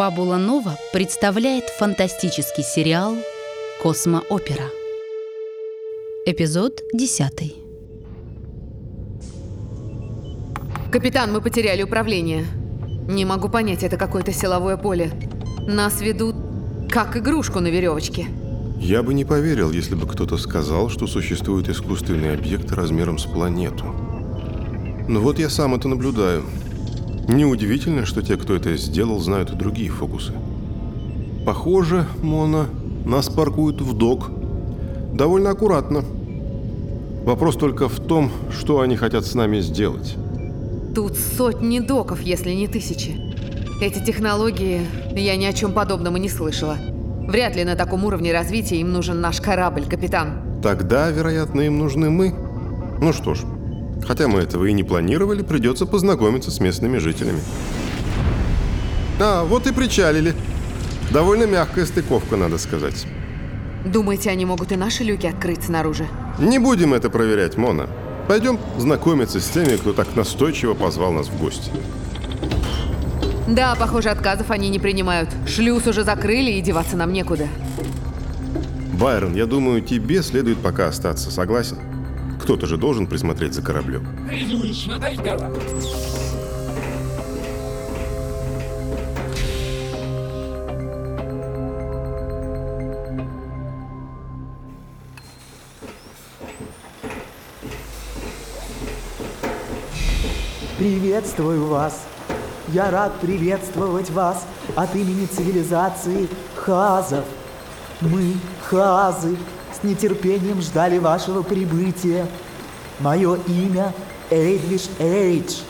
Фабула Нова представляет фантастический сериал «Космоопера». Эпизод 10. Капитан, мы потеряли управление. Не могу понять, это какое-то силовое поле. Нас ведут как игрушку на веревочке. Я бы не поверил, если бы кто-то сказал, что существует искусственный объект размером с планету. Но вот я сам это наблюдаю. Неудивительно, что те, кто это сделал, знают и другие фокусы. Похоже, Мона, нас паркуют в док. Довольно аккуратно. Вопрос только в том, что они хотят с нами сделать. Тут сотни доков, если не тысячи. Эти технологии я ни о чем подобном и не слышала. Вряд ли на таком уровне развития им нужен наш корабль, капитан. Тогда, вероятно, им нужны мы. Ну что ж, хотя мы этого и не планировали, придется познакомиться с местными жителями. А, вот и причалили. Довольно мягкая стыковка, надо сказать. Думаете, они могут и наши люки открыть снаружи? Не будем это проверять, Мона. Пойдем знакомиться с теми, кто так настойчиво позвал нас в гости. Да, похоже, отказов они не принимают. Шлюз уже закрыли, и деваться нам некуда. Байрон, я думаю, тебе следует пока остаться, согласен? Кто-то же должен присмотреть за кораблем. Приветствую вас. Я рад приветствовать вас от имени цивилизации Хазов. Мы, Хазы, с нетерпением ждали вашего прибытия. Мое имя Эйдвиш Эйдж,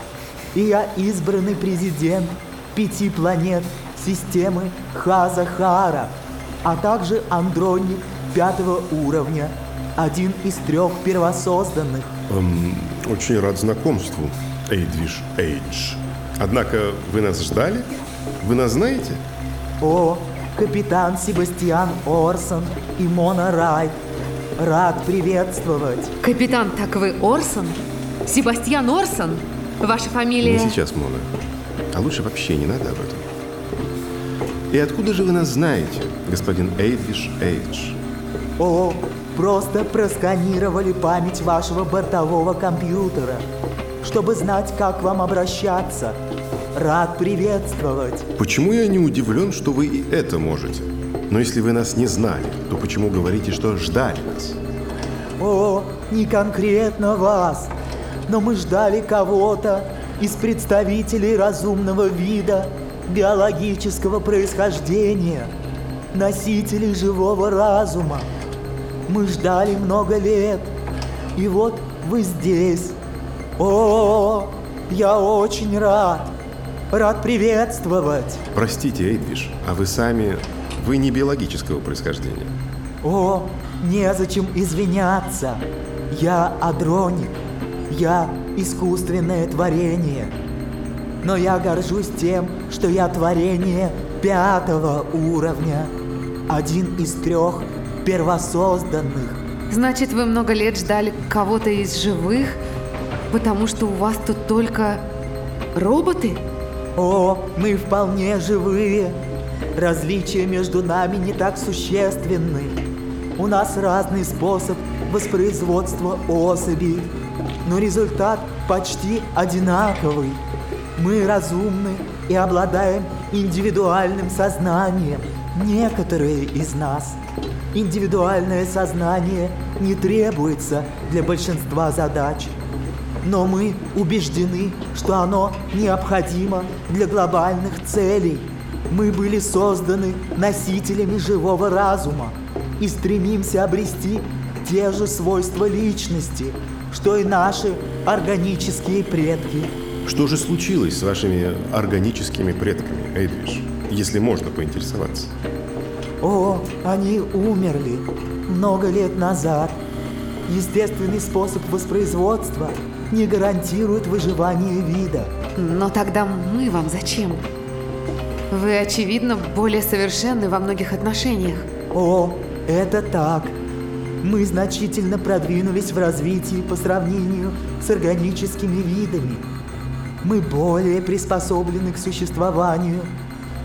и я избранный президент пяти планет системы Хаза-Хара, а также андроник пятого уровня, один из трех первосозданных. Эм, очень рад знакомству, Эйдвиш Эйдж. Однако вы нас ждали? Вы нас знаете? О, капитан Себастьян Орсон и Мона Райт. Рад приветствовать. Капитан, так вы Орсон? Себастьян Орсон? Ваша фамилия... Не сейчас, Мона. А лучше вообще не надо об этом. И откуда же вы нас знаете, господин Эйдвиш Эйдж? О, просто просканировали память вашего бортового компьютера, чтобы знать, как вам обращаться. Рад приветствовать. Почему я не удивлен, что вы и это можете? Но если вы нас не знали, то почему говорите, что ждали нас? О, не конкретно вас, но мы ждали кого-то из представителей разумного вида, биологического происхождения, носителей живого разума. Мы ждали много лет, и вот вы здесь. О, я очень рад. Рад приветствовать. Простите, Эйдвиш, а вы сами... Вы не биологического происхождения. О, незачем извиняться. Я Адроник. Я искусственное творение. Но я горжусь тем, что я творение пятого уровня. Один из трех первосозданных. Значит, вы много лет ждали кого-то из живых, потому что у вас тут только роботы? О, мы вполне живые. Различия между нами не так существенны. У нас разный способ воспроизводства особей, но результат почти одинаковый. Мы разумны и обладаем индивидуальным сознанием. Некоторые из нас. Индивидуальное сознание не требуется для большинства задач. Но мы убеждены, что оно необходимо для глобальных целей. Мы были созданы носителями живого разума и стремимся обрести те же свойства личности, что и наши органические предки. Что же случилось с вашими органическими предками, Эйдвиш? Если можно поинтересоваться. О, они умерли много лет назад. Естественный способ воспроизводства не гарантирует выживание вида. Но тогда мы вам зачем? Вы, очевидно, более совершенны во многих отношениях. О, это так. Мы значительно продвинулись в развитии по сравнению с органическими видами. Мы более приспособлены к существованию.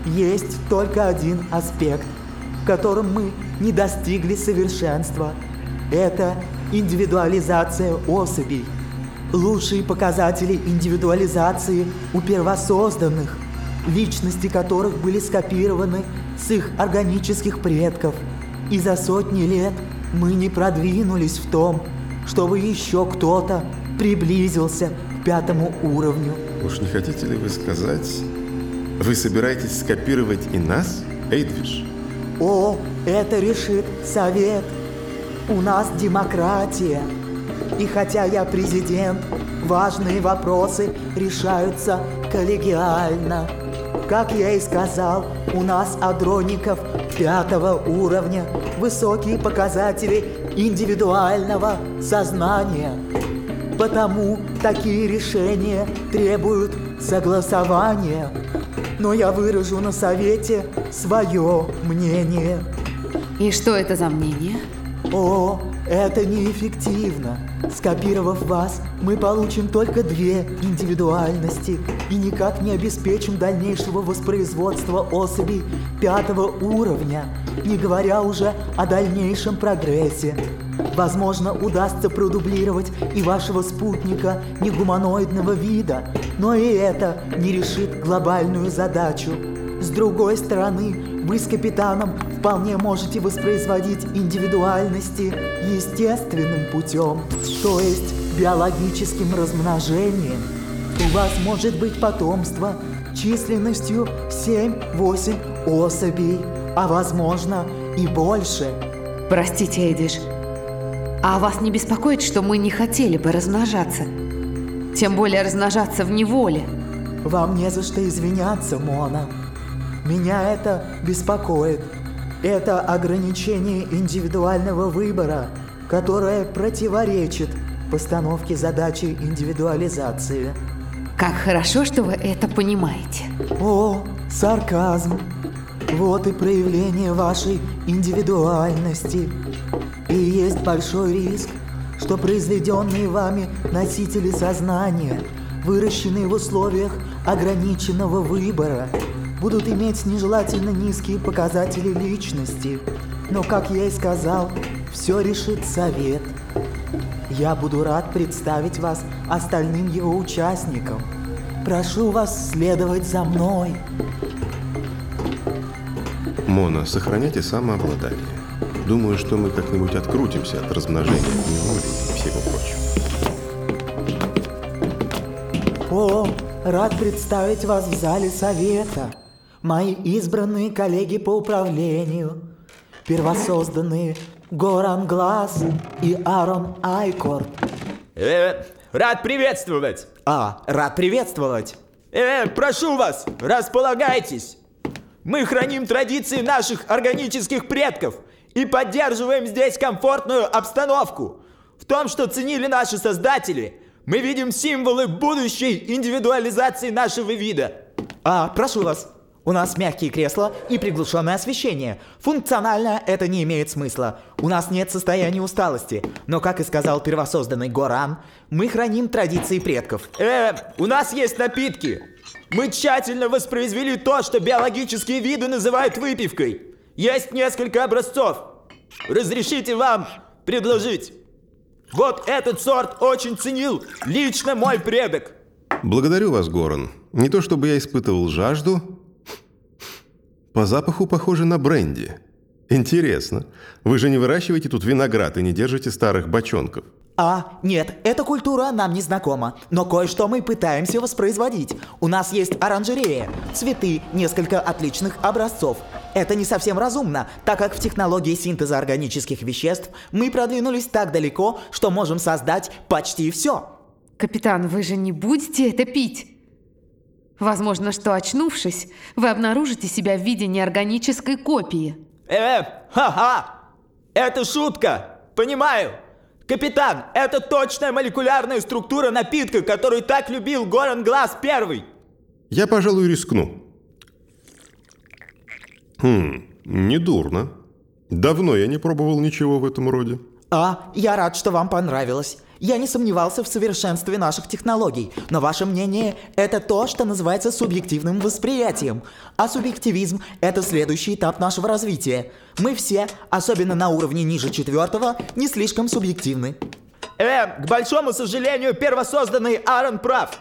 есть только один аспект, в котором мы не достигли совершенства. Это индивидуализация особей. Лучшие показатели индивидуализации у первосозданных, личности которых были скопированы с их органических предков. И за сотни лет мы не продвинулись в том, чтобы еще кто-то приблизился к пятому уровню. Уж не хотите ли вы сказать, вы собираетесь скопировать и нас, Эйдвиш? О, это решит совет. У нас демократия. И хотя я президент, важные вопросы решаются коллегиально. Как я и сказал, у нас адроников пятого уровня, высокие показатели индивидуального сознания. Потому такие решения требуют согласования. Но я выражу на совете свое мнение. И что это за мнение? О, это неэффективно. Скопировав вас, мы получим только две индивидуальности и никак не обеспечим дальнейшего воспроизводства особей пятого уровня, не говоря уже о дальнейшем прогрессе. Возможно, удастся продублировать и вашего спутника негуманоидного вида, но и это не решит глобальную задачу. С другой стороны, вы с капитаном вполне можете воспроизводить индивидуальности естественным путем, то есть биологическим размножением. У вас может быть потомство численностью 7-8 особей, а возможно и больше. Простите, Эдиш, а вас не беспокоит, что мы не хотели бы размножаться? Тем более размножаться в неволе. Вам не за что извиняться, Мона. Меня это беспокоит. Это ограничение индивидуального выбора, которое противоречит постановке задачи индивидуализации. Как хорошо, что вы это понимаете. О, сарказм. Вот и проявление вашей индивидуальности. И есть большой риск, что произведенные вами носители сознания, выращенные в условиях ограниченного выбора, будут иметь нежелательно низкие показатели личности. Но, как я и сказал, все решит совет. Я буду рад представить вас остальным его участникам. Прошу вас следовать за мной. Мона, сохраняйте самообладание. Думаю, что мы как-нибудь открутимся от размножения неволе и всего прочего. О, рад представить вас в зале совета. Мои избранные коллеги по управлению, первосозданные Горан Глаз и Аарон Айкорд. Э, рад приветствовать! А, рад приветствовать. Э, прошу вас, располагайтесь! Мы храним традиции наших органических предков и поддерживаем здесь комфортную обстановку. В том, что ценили наши создатели, мы видим символы будущей индивидуализации нашего вида. А, прошу вас. У нас мягкие кресла и приглушенное освещение. Функционально это не имеет смысла. У нас нет состояния усталости. Но, как и сказал первосозданный Горан, мы храним традиции предков. Э, у нас есть напитки. Мы тщательно воспроизвели то, что биологические виды называют выпивкой. Есть несколько образцов. Разрешите вам предложить. Вот этот сорт очень ценил лично мой предок. Благодарю вас, Горан. Не то чтобы я испытывал жажду. По запаху похоже на бренди. Интересно. Вы же не выращиваете тут виноград и не держите старых бочонков. А, нет, эта культура нам не знакома. Но кое-что мы пытаемся воспроизводить. У нас есть оранжерея, цветы, несколько отличных образцов. Это не совсем разумно, так как в технологии синтеза органических веществ мы продвинулись так далеко, что можем создать почти все. Капитан, вы же не будете это пить? Возможно, что очнувшись, вы обнаружите себя в виде неорганической копии. Э, ха-ха! Это шутка! Понимаю! Капитан, это точная молекулярная структура напитка, которую так любил Горан Глаз Первый. Я, пожалуй, рискну. Хм, недурно. Давно я не пробовал ничего в этом роде. А, я рад, что вам понравилось. Я не сомневался в совершенстве наших технологий, но ваше мнение – это то, что называется субъективным восприятием. А субъективизм – это следующий этап нашего развития. Мы все, особенно на уровне ниже четвертого, не слишком субъективны. Э, к большому сожалению, первосозданный Аарон прав.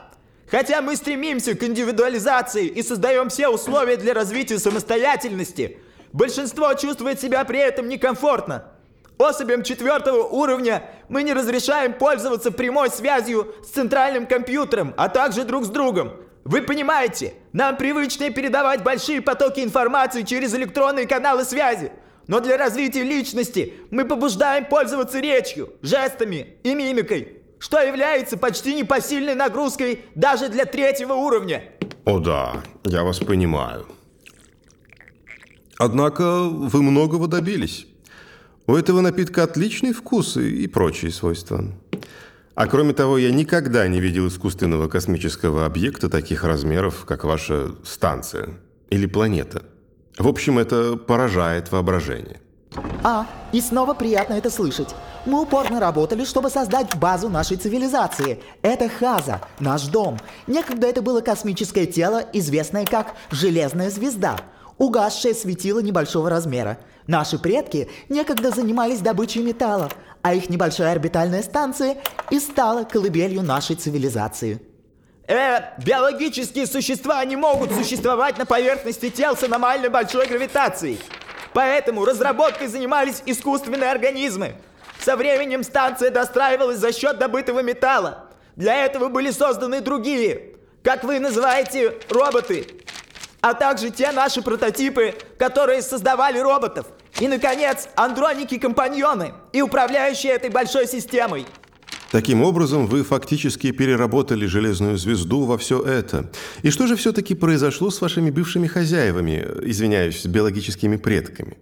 Хотя мы стремимся к индивидуализации и создаем все условия для развития самостоятельности, большинство чувствует себя при этом некомфортно. Особям четвертого уровня мы не разрешаем пользоваться прямой связью с центральным компьютером, а также друг с другом. Вы понимаете, нам привычнее передавать большие потоки информации через электронные каналы связи. Но для развития личности мы побуждаем пользоваться речью, жестами и мимикой, что является почти непосильной нагрузкой даже для третьего уровня. О да, я вас понимаю. Однако вы многого добились. У этого напитка отличный вкус и, прочие свойства. А кроме того, я никогда не видел искусственного космического объекта таких размеров, как ваша станция или планета. В общем, это поражает воображение. А, и снова приятно это слышать. Мы упорно работали, чтобы создать базу нашей цивилизации. Это Хаза, наш дом. Некогда это было космическое тело, известное как Железная звезда, угасшее светило небольшого размера. Наши предки некогда занимались добычей металла, а их небольшая орбитальная станция и стала колыбелью нашей цивилизации. Э, биологические существа не могут существовать на поверхности тел с аномально большой гравитацией. Поэтому разработкой занимались искусственные организмы. Со временем станция достраивалась за счет добытого металла. Для этого были созданы другие, как вы называете, роботы. А также те наши прототипы, которые создавали роботов. И, наконец, андроники-компаньоны и управляющие этой большой системой. Таким образом, вы фактически переработали железную звезду во все это. И что же все-таки произошло с вашими бывшими хозяевами, извиняюсь, с биологическими предками?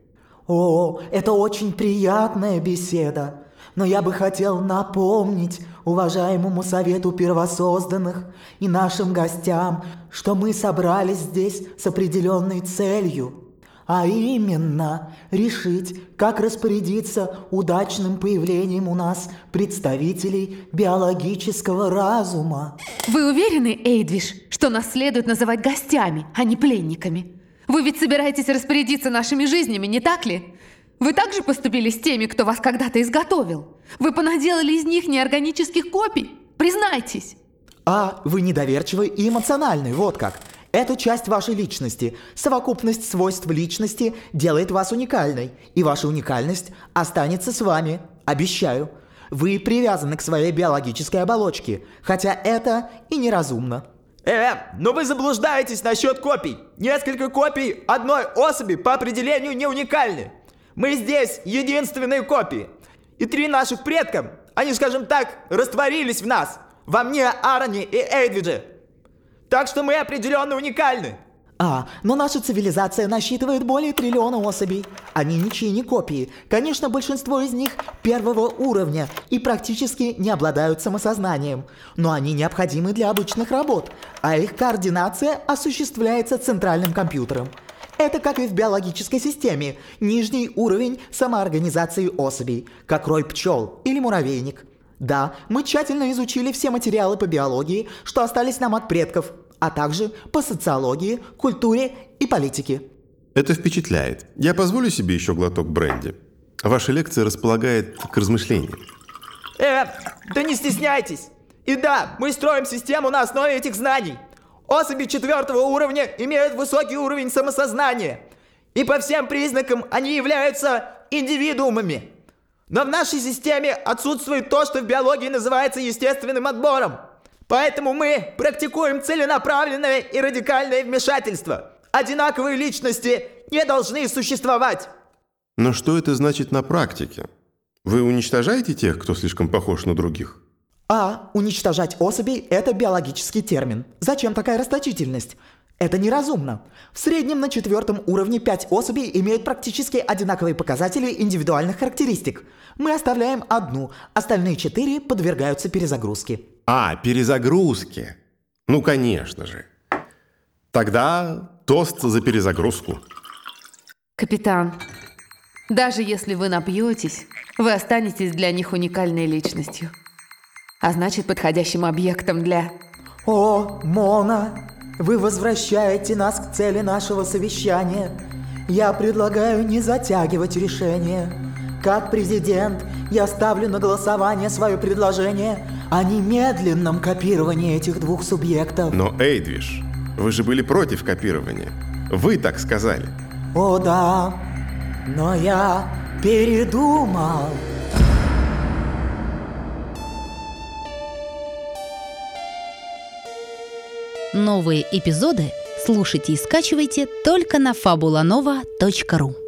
О, это очень приятная беседа. Но я бы хотел напомнить уважаемому совету первосозданных и нашим гостям, что мы собрались здесь с определенной целью. А именно, решить, как распорядиться удачным появлением у нас представителей биологического разума. Вы уверены, Эйдвиш, что нас следует называть гостями, а не пленниками? Вы ведь собираетесь распорядиться нашими жизнями, не так ли? Вы также поступили с теми, кто вас когда-то изготовил? Вы понаделали из них неорганических копий? Признайтесь! А, вы недоверчивы и эмоциональны, вот как. Эту часть вашей личности, совокупность свойств личности делает вас уникальной, и ваша уникальность останется с вами, обещаю. Вы привязаны к своей биологической оболочке, хотя это и неразумно. Э, но вы заблуждаетесь насчет копий. Несколько копий одной особи по определению не уникальны. Мы здесь единственные копии. И три наших предка, они, скажем так, растворились в нас. Во мне, Аароне и Эйдвидже. Так что мы определенно уникальны. А, но наша цивилизация насчитывает более триллиона особей. Они ничьи не копии. Конечно, большинство из них первого уровня и практически не обладают самосознанием. Но они необходимы для обычных работ, а их координация осуществляется центральным компьютером. Это как и в биологической системе, нижний уровень самоорганизации особей, как рой пчел или муравейник. Да, мы тщательно изучили все материалы по биологии, что остались нам от предков, а также по социологии, культуре и политике. Это впечатляет. Я позволю себе еще глоток бренди. Ваша лекция располагает к размышлениям. Э, да не стесняйтесь. И да, мы строим систему на основе этих знаний. Особи четвертого уровня имеют высокий уровень самосознания. И по всем признакам они являются индивидуумами. Но в нашей системе отсутствует то, что в биологии называется естественным отбором. Поэтому мы практикуем целенаправленное и радикальное вмешательство. Одинаковые личности не должны существовать. Но что это значит на практике? Вы уничтожаете тех, кто слишком похож на других? А уничтожать особей – это биологический термин. Зачем такая расточительность? Это неразумно. В среднем на четвертом уровне 5 особей имеют практически одинаковые показатели индивидуальных характеристик. Мы оставляем одну, остальные четыре подвергаются перезагрузке. А, перезагрузки. Ну, конечно же. Тогда тост за перезагрузку. Капитан, даже если вы напьетесь, вы останетесь для них уникальной личностью. а значит подходящим объектом для... О, Мона, вы возвращаете нас к цели нашего совещания. Я предлагаю не затягивать решение. Как президент, я ставлю на голосование свое предложение о немедленном копировании этих двух субъектов. Но, Эйдвиш, вы же были против копирования. Вы так сказали. О да, но я передумал. Новые эпизоды слушайте и скачивайте только на fabulanova.ru